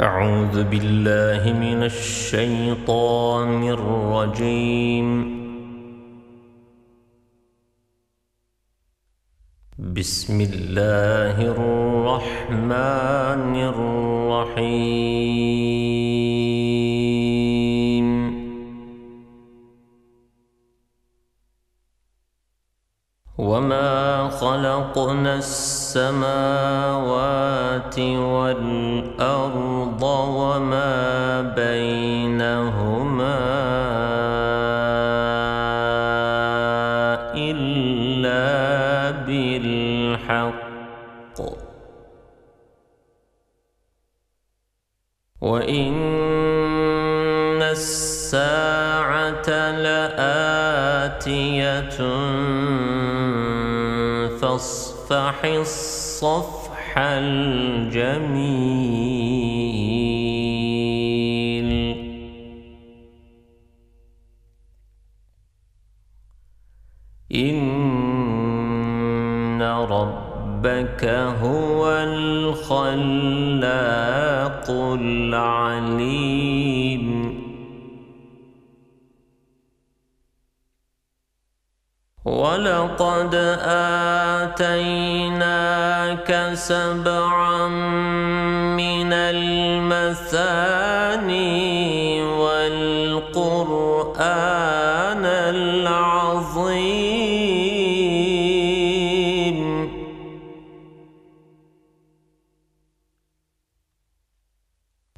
أعوذ بالله من الشيطان الرجيم. بسم الله الرحمن الرحيم. وما خلقنا السماوات والأرض وما بينهما إلا بالحق. وإن الساعة لآتية فاصفح الصفح الجميل. إن ربك هو الخلاق العليم. ولقد آتيناك سبعا من المثاني والقرآن العظيم.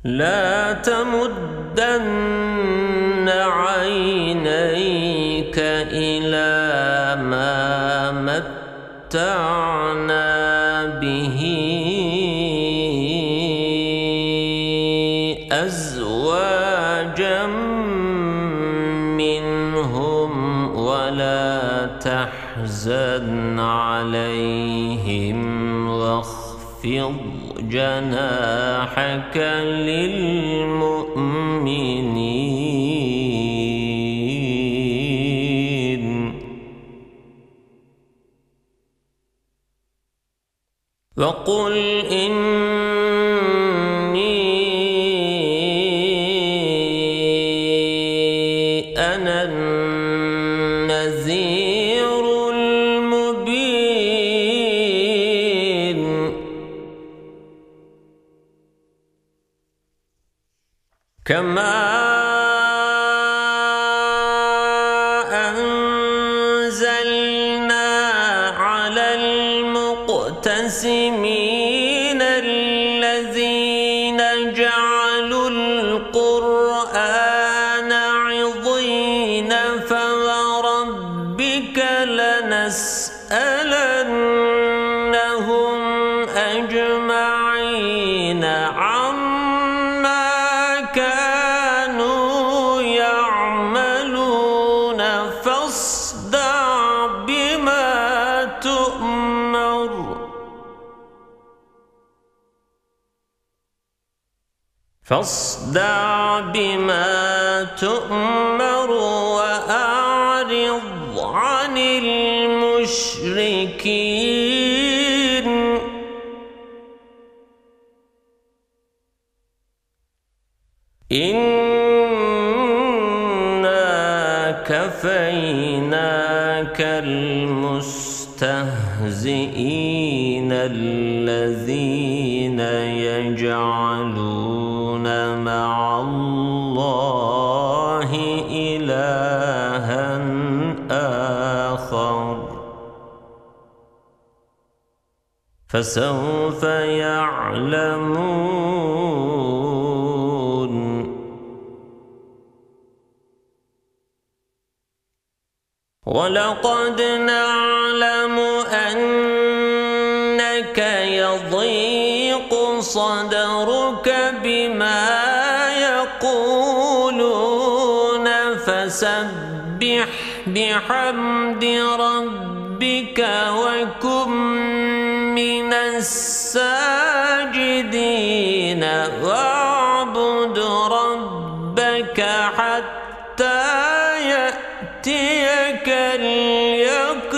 لا تمدن عينيك إلى ما متعنا به أزواجا منهم ولا تحزن عليهم واخفض جناحك للمؤمنين وقل إني المقتسمين الذين جعلوا القرآن فوربك لنسألنهم أجمعين. فاصدع بما تؤمر وأعرض عن المشركين. إنا كفيناك المستهزئين الذين يجعلون فسوف يعلمون. ولقد نعلم أنك يضيق صدرك بما يقولون. فسبح بحمد ربك من الساجدين واعبد ربك حتى يأتيك اليقين.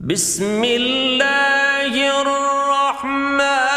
بسم الله الرحمن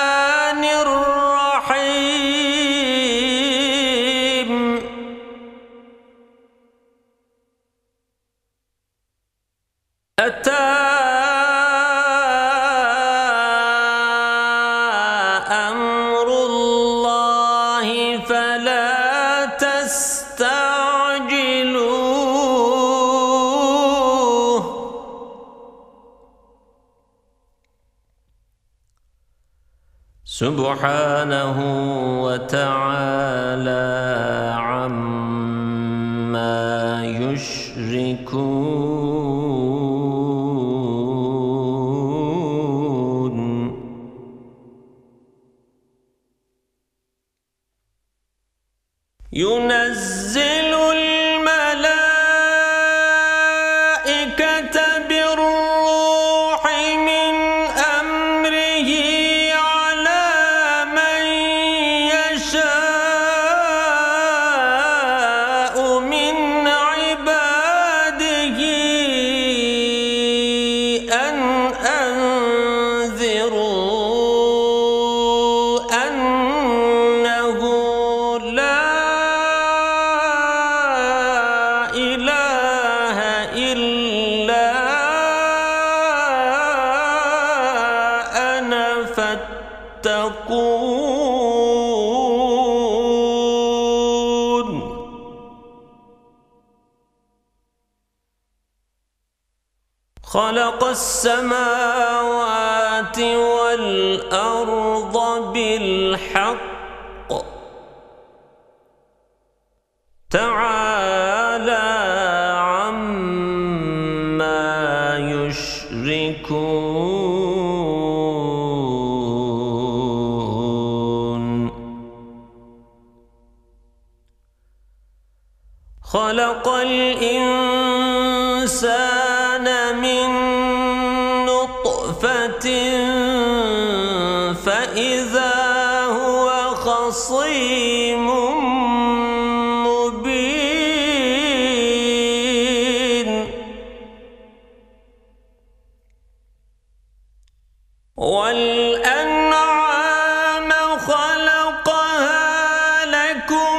سبحانه وتعالى عما يشركون. خلق السماوات والأرض بالحق. تعالى عما يشركون. فإذا هو خصيم مبين. والأنعام خلقها لكم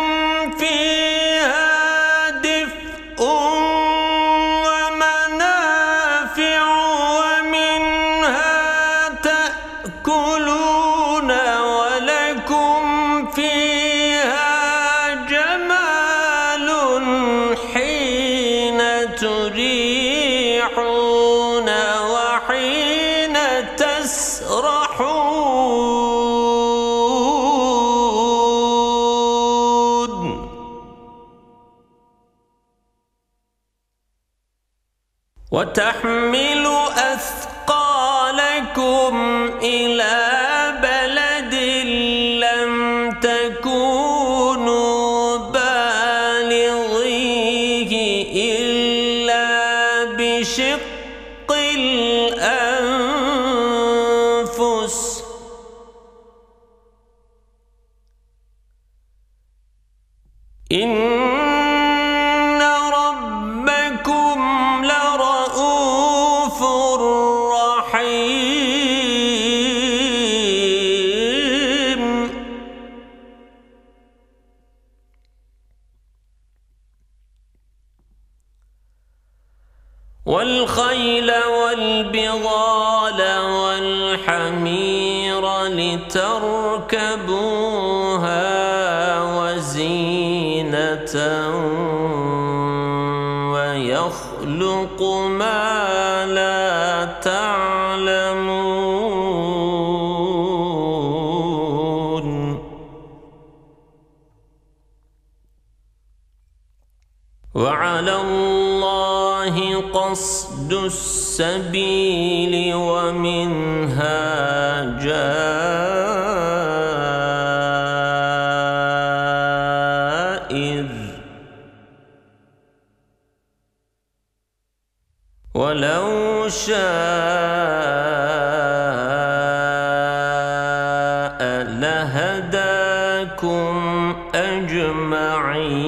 تريحون وحين تسرحون. وتحمل إن ربكم رحيم. والخيل والبغال والحمير لتركبوها ويخلق ما لا تعلمون. وعلى الله قصد السبيل ومنها جائر ولو شاء لهداكم أجمعين.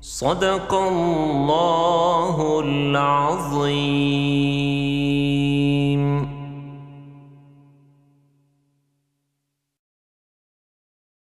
صدق الله العظيم.